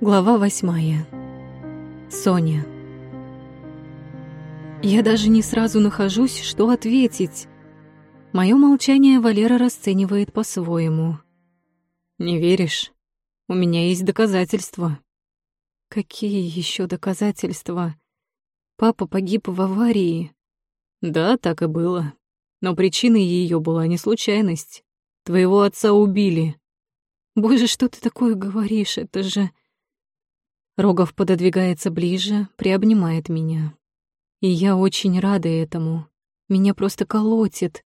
Глава восьмая. Соня. Я даже не сразу нахожусь, что ответить. Мое молчание Валера расценивает по-своему. «Не веришь? У меня есть доказательства». «Какие еще доказательства? Папа погиб в аварии». «Да, так и было. Но причиной ее была не случайность. Твоего отца убили». «Боже, что ты такое говоришь? Это же...» Рогов пододвигается ближе, приобнимает меня. И я очень рада этому. Меня просто колотит.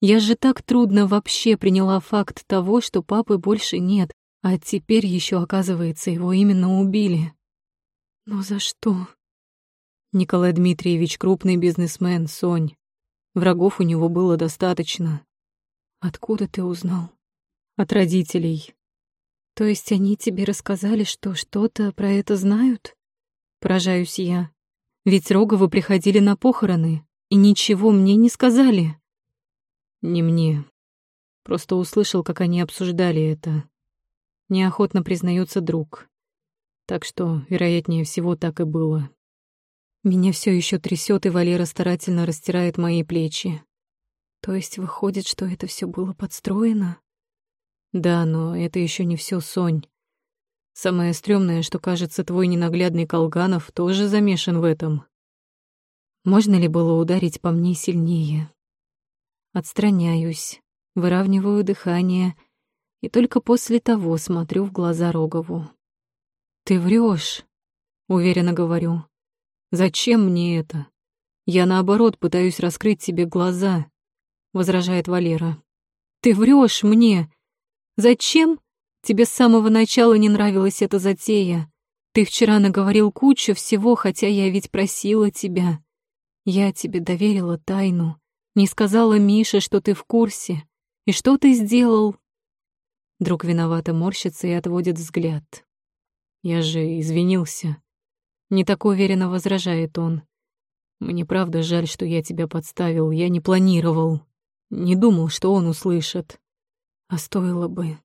Я же так трудно вообще приняла факт того, что папы больше нет, а теперь еще оказывается, его именно убили. Но за что? Николай Дмитриевич крупный бизнесмен, Сонь. Врагов у него было достаточно. Откуда ты узнал? От родителей. То есть они тебе рассказали, что что-то про это знают? Поражаюсь я. Ведь Роговы приходили на похороны и ничего мне не сказали. Не мне. Просто услышал, как они обсуждали это. Неохотно признается друг. Так что, вероятнее всего, так и было. Меня все еще трясет, и Валера старательно растирает мои плечи. То есть выходит, что это все было подстроено? Да, но это еще не все, Сонь. Самое стрёмное, что, кажется, твой ненаглядный Колганов тоже замешан в этом. Можно ли было ударить по мне сильнее? Отстраняюсь, выравниваю дыхание и только после того смотрю в глаза Рогову. «Ты врешь, уверенно говорю. «Зачем мне это? Я, наоборот, пытаюсь раскрыть тебе глаза», — возражает Валера. «Ты врешь мне!» Зачем? Тебе с самого начала не нравилась эта затея. Ты вчера наговорил кучу всего, хотя я ведь просила тебя. Я тебе доверила тайну. Не сказала Мише, что ты в курсе. И что ты сделал?» Друг виновато морщится и отводит взгляд. «Я же извинился». Не так уверенно возражает он. «Мне правда жаль, что я тебя подставил. Я не планировал. Не думал, что он услышит. А стоило бы.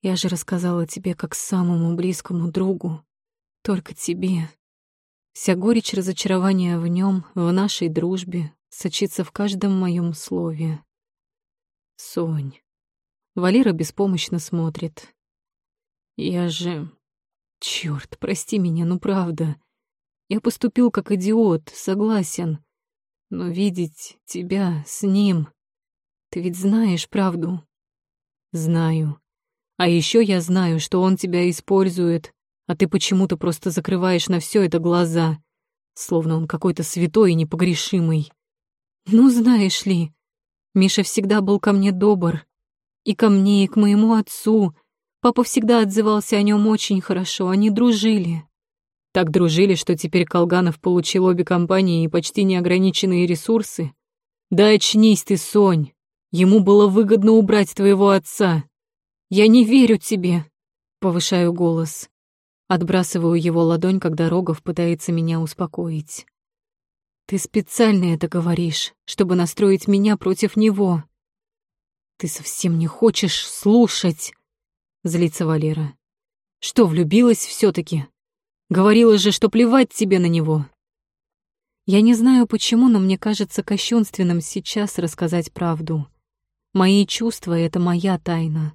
Я же рассказала тебе как самому близкому другу. Только тебе. Вся горечь разочарования в нем, в нашей дружбе, сочится в каждом моем слове. Сонь. Валера беспомощно смотрит. Я же... Чёрт, прости меня, ну правда. Я поступил как идиот, согласен. Но видеть тебя с ним... Ты ведь знаешь правду. Знаю. А еще я знаю, что он тебя использует, а ты почему-то просто закрываешь на все это глаза, словно он какой-то святой и непогрешимый. Ну, знаешь ли, Миша всегда был ко мне добр. И ко мне, и к моему отцу. Папа всегда отзывался о нем очень хорошо, они дружили. Так дружили, что теперь Колганов получил обе компании и почти неограниченные ресурсы. Да очнись ты, Сонь. Ему было выгодно убрать твоего отца. Я не верю тебе, повышаю голос. Отбрасываю его ладонь, когда Рогов пытается меня успокоить. Ты специально это говоришь, чтобы настроить меня против него. Ты совсем не хочешь слушать, злится Валера. Что, влюбилась все таки Говорила же, что плевать тебе на него. Я не знаю почему, но мне кажется кощунственным сейчас рассказать правду. Мои чувства — это моя тайна.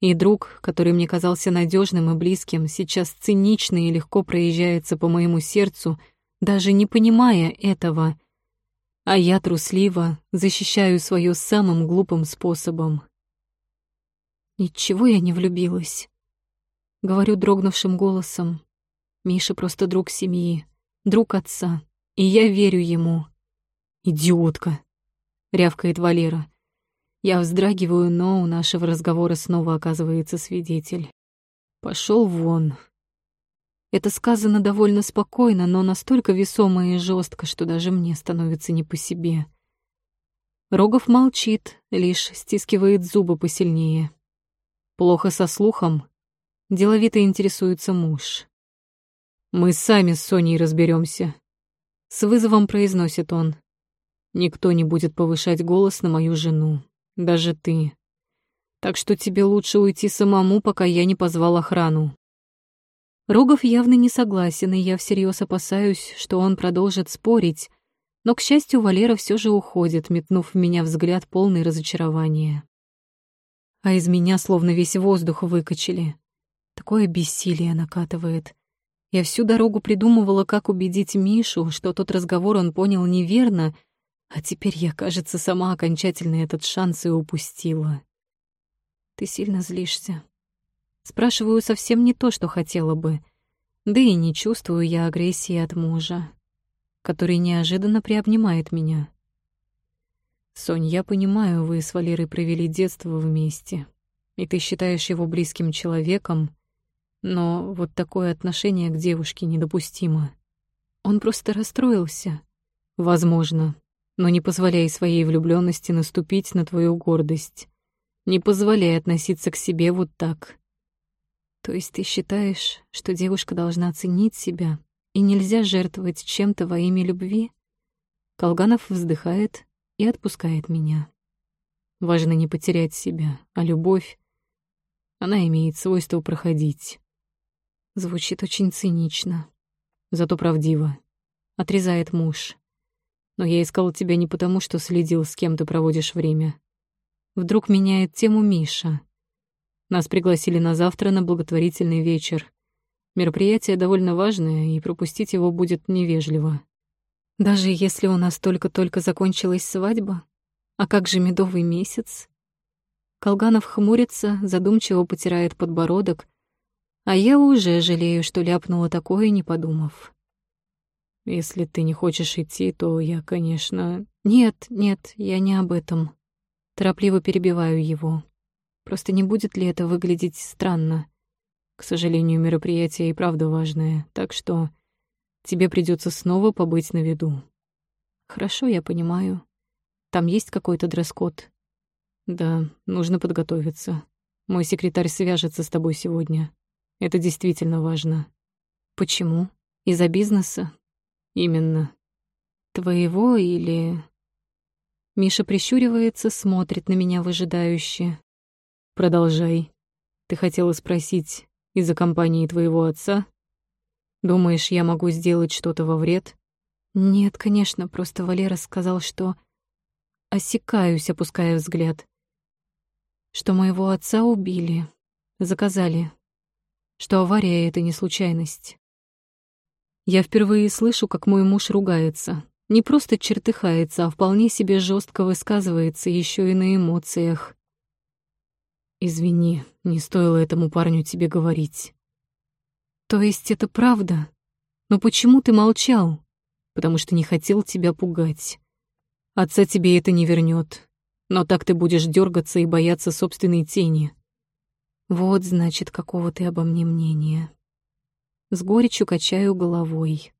И друг, который мне казался надежным и близким, сейчас цинично и легко проезжается по моему сердцу, даже не понимая этого. А я трусливо защищаю свое самым глупым способом. Ничего я не влюбилась. Говорю дрогнувшим голосом. Миша просто друг семьи, друг отца, и я верю ему. «Идиотка!» — рявкает Валера. Я вздрагиваю, но у нашего разговора снова оказывается свидетель. Пошел вон. Это сказано довольно спокойно, но настолько весомо и жестко, что даже мне становится не по себе. Рогов молчит, лишь стискивает зубы посильнее. Плохо со слухом. Деловито интересуется муж. «Мы сами с Соней разберемся. С вызовом произносит он. «Никто не будет повышать голос на мою жену даже ты. Так что тебе лучше уйти самому, пока я не позвал охрану. Рогов явно не согласен, и я всерьез опасаюсь, что он продолжит спорить, но, к счастью, Валера все же уходит, метнув в меня взгляд полный разочарования. А из меня словно весь воздух выкачали. Такое бессилие накатывает. Я всю дорогу придумывала, как убедить Мишу, что тот разговор он понял неверно, а теперь я, кажется, сама окончательно этот шанс и упустила. Ты сильно злишься. Спрашиваю совсем не то, что хотела бы. Да и не чувствую я агрессии от мужа, который неожиданно приобнимает меня. Сонь, я понимаю, вы с Валерой провели детство вместе, и ты считаешь его близким человеком, но вот такое отношение к девушке недопустимо. Он просто расстроился. Возможно, но не позволяй своей влюблённости наступить на твою гордость. Не позволяй относиться к себе вот так. То есть ты считаешь, что девушка должна ценить себя, и нельзя жертвовать чем-то во имя любви? Колганов вздыхает и отпускает меня. Важно не потерять себя, а любовь, она имеет свойство проходить. Звучит очень цинично, зато правдиво. Отрезает муж. Но я искал тебя не потому, что следил, с кем ты проводишь время. Вдруг меняет тему Миша. Нас пригласили на завтра на благотворительный вечер. Мероприятие довольно важное, и пропустить его будет невежливо. Даже если у нас только-только закончилась свадьба? А как же медовый месяц? Колганов хмурится, задумчиво потирает подбородок, а я уже жалею, что ляпнула такое, не подумав. Если ты не хочешь идти, то я, конечно... Нет, нет, я не об этом. Торопливо перебиваю его. Просто не будет ли это выглядеть странно? К сожалению, мероприятие и правда важное, так что тебе придется снова побыть на виду. Хорошо, я понимаю. Там есть какой-то дресс-код? Да, нужно подготовиться. Мой секретарь свяжется с тобой сегодня. Это действительно важно. Почему? Из-за бизнеса? Именно. Твоего или... Миша прищуривается, смотрит на меня выжидающе. Продолжай. Ты хотела спросить, из-за компании твоего отца? Думаешь, я могу сделать что-то во вред? Нет, конечно, просто Валера сказал, что... Осекаюсь, опуская взгляд. Что моего отца убили. Заказали что авария — это не случайность. Я впервые слышу, как мой муж ругается. Не просто чертыхается, а вполне себе жестко высказывается еще и на эмоциях. «Извини, не стоило этому парню тебе говорить». «То есть это правда? Но почему ты молчал?» «Потому что не хотел тебя пугать. Отца тебе это не вернет, но так ты будешь дергаться и бояться собственной тени. Вот, значит, какого ты обо мне мнения. С горечью качаю головой.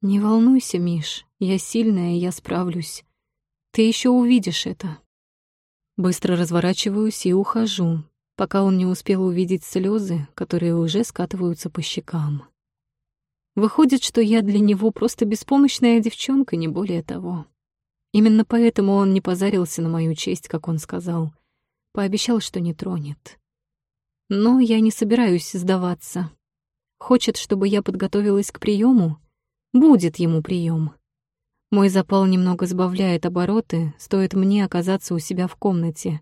Не волнуйся, Миш, я сильная, я справлюсь. Ты еще увидишь это. Быстро разворачиваюсь и ухожу, пока он не успел увидеть слезы, которые уже скатываются по щекам. Выходит, что я для него просто беспомощная девчонка, не более того. Именно поэтому он не позарился на мою честь, как он сказал. Пообещал, что не тронет. Но я не собираюсь сдаваться. Хочет, чтобы я подготовилась к приему? Будет ему прием. Мой запал немного сбавляет обороты, стоит мне оказаться у себя в комнате.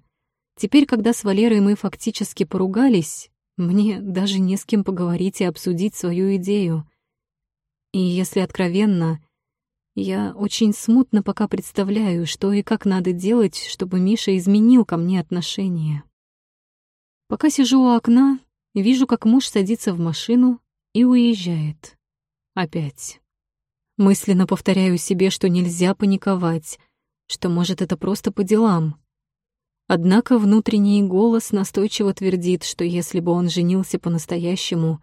Теперь, когда с Валерой мы фактически поругались, мне даже не с кем поговорить и обсудить свою идею. И если откровенно, я очень смутно пока представляю, что и как надо делать, чтобы Миша изменил ко мне отношение. Пока сижу у окна, вижу, как муж садится в машину и уезжает. Опять. Мысленно повторяю себе, что нельзя паниковать, что, может, это просто по делам. Однако внутренний голос настойчиво твердит, что если бы он женился по-настоящему,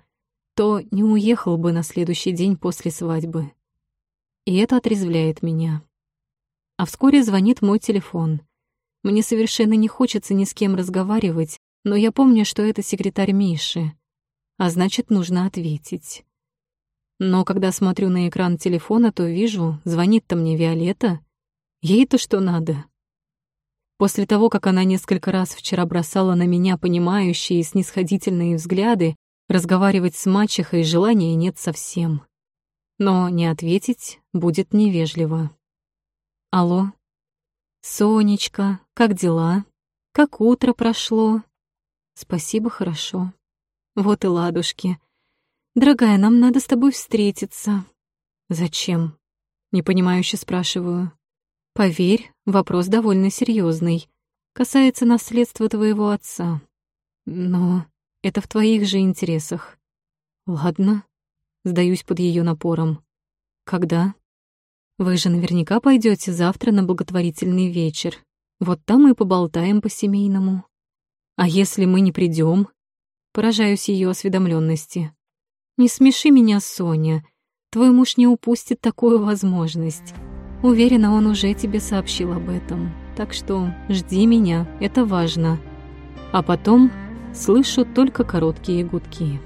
то не уехал бы на следующий день после свадьбы. И это отрезвляет меня. А вскоре звонит мой телефон. Мне совершенно не хочется ни с кем разговаривать, но я помню, что это секретарь Миши, а значит, нужно ответить. Но когда смотрю на экран телефона, то вижу, звонит-то мне Виолетта. Ей-то что надо. После того, как она несколько раз вчера бросала на меня понимающие и снисходительные взгляды, Разговаривать с мачехой желания нет совсем. Но не ответить будет невежливо. Алло? Сонечка, как дела? Как утро прошло? Спасибо, хорошо. Вот и ладушки. Дорогая, нам надо с тобой встретиться. Зачем? Непонимающе спрашиваю. Поверь, вопрос довольно серьезный. Касается наследства твоего отца. Но это в твоих же интересах. Ладно, сдаюсь под ее напором. Когда? Вы же наверняка пойдете завтра на благотворительный вечер. Вот там и поболтаем по-семейному. А если мы не придем? Поражаюсь ее осведомленности. Не смеши меня, Соня. Твой муж не упустит такую возможность. Уверена, он уже тебе сообщил об этом. Так что жди меня, это важно. А потом слышу только короткие гудки.